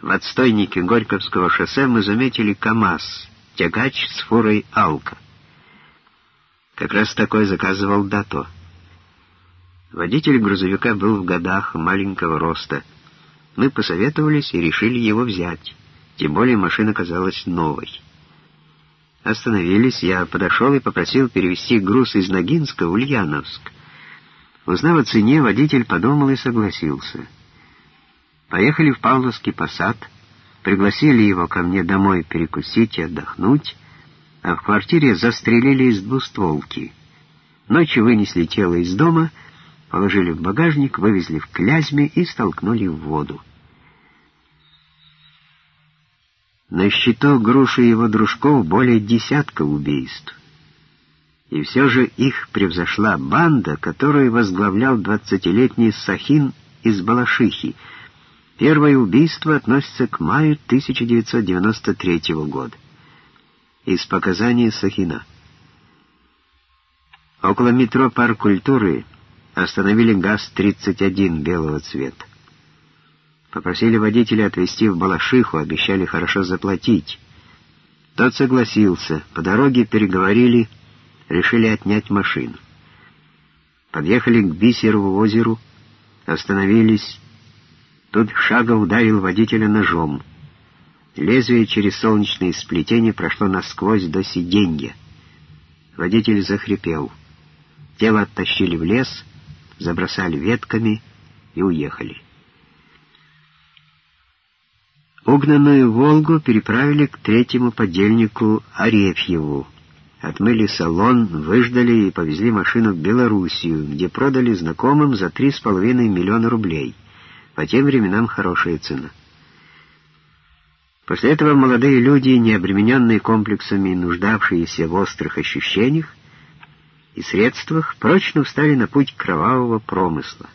В отстойнике Горьковского шоссе мы заметили КАМАЗ, тягач с фурой «Алка». Как раз такой заказывал Дато. Водитель грузовика был в годах маленького роста. Мы посоветовались и решили его взять, тем более машина казалась новой. Остановились, я подошел и попросил перевезти груз из Ногинска в Ульяновск. Узнав о цене, водитель подумал и согласился. Поехали в Павловский посад, пригласили его ко мне домой перекусить и отдохнуть, а в квартире застрелили из двустволки. Ночью вынесли тело из дома, положили в багажник, вывезли в Клязьме и столкнули в воду. На счету груши его дружков более десятка убийств. И все же их превзошла банда, которую возглавлял двадцатилетний Сахин из Балашихи. Первое убийство относится к маю 1993 года. Из показаний Сахина. Около метро «Парк культуры» остановили ГАЗ-31 белого цвета. Попросили водителя отвезти в Балашиху, обещали хорошо заплатить. Тот согласился. По дороге переговорили, решили отнять машину. Подъехали к Бисерову озеру, остановились. Тут Шага ударил водителя ножом. Лезвие через солнечное сплетение прошло насквозь до сиденья. Водитель захрипел. Тело оттащили в лес, забросали ветками и уехали. Угнанную «Волгу» переправили к третьему подельнику Арефьеву. Отмыли салон, выждали и повезли машину в Белоруссию, где продали знакомым за три с половиной миллиона рублей. По тем временам хорошая цена. После этого молодые люди, не обремененные комплексами, нуждавшиеся в острых ощущениях и средствах, прочно встали на путь кровавого промысла.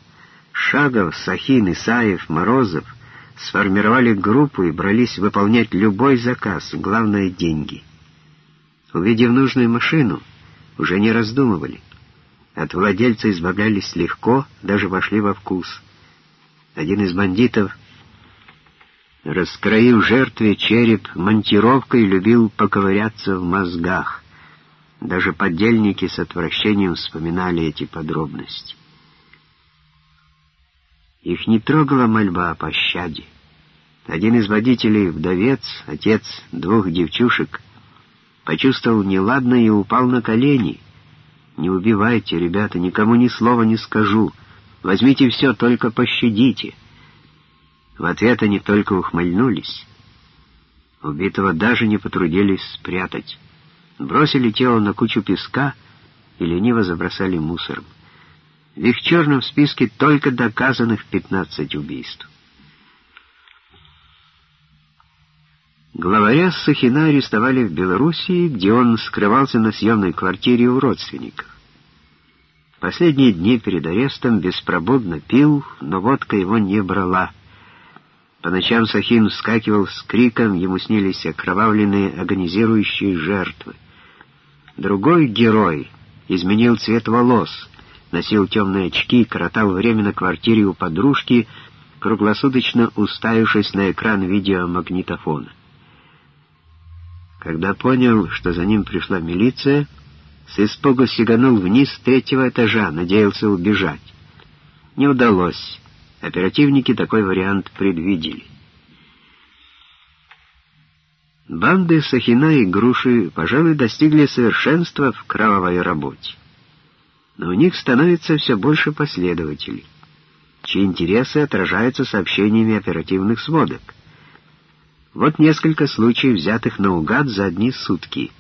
Шагов, Сахин, Исаев, Морозов — сформировали группу и брались выполнять любой заказ, главное — деньги. Увидев нужную машину, уже не раздумывали. От владельца избавлялись легко, даже вошли во вкус. Один из бандитов, раскроив жертве череп монтировкой, любил поковыряться в мозгах. Даже подельники с отвращением вспоминали эти подробности. Их не трогала мольба о пощаде. Один из водителей, вдовец, отец двух девчушек, почувствовал неладное и упал на колени. «Не убивайте, ребята, никому ни слова не скажу. Возьмите все, только пощадите». В ответ они только ухмыльнулись. Убитого даже не потрудились спрятать. Бросили тело на кучу песка и лениво забросали мусором. В их черном списке только доказанных 15 убийств. Главаря Сахина арестовали в Белоруссии, где он скрывался на съемной квартире у родственников. Последние дни перед арестом беспробудно пил, но водка его не брала. По ночам Сахин вскакивал с криком, ему снились окровавленные агонизирующие жертвы. Другой герой изменил цвет волос, носил темные очки, коротал время на квартире у подружки, круглосуточно уставившись на экран видеомагнитофона. Когда понял, что за ним пришла милиция, с испугу сиганул вниз с третьего этажа, надеялся убежать. Не удалось. Оперативники такой вариант предвидели. Банды Сахина и Груши, пожалуй, достигли совершенства в кровавой работе но у них становится все больше последователей, чьи интересы отражаются сообщениями оперативных сводок. Вот несколько случаев, взятых наугад за одни сутки.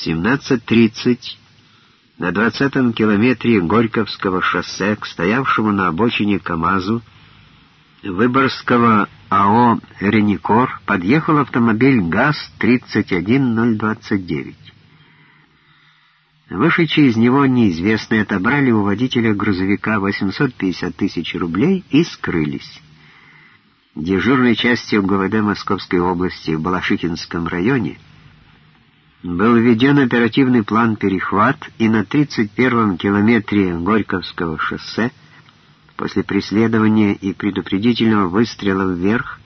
В 17.30 на 20-м километре Горьковского шоссе к стоявшему на обочине КАМАЗу Выборгского АО «Реникор» подъехал автомобиль ГАЗ-31029. Вышедшие из него неизвестные отобрали у водителя грузовика 850 тысяч рублей и скрылись. Дежурной частью ГВД Московской области в Балашихинском районе был введен оперативный план «Перехват» и на 31-м километре Горьковского шоссе После преследования и предупредительного выстрела вверх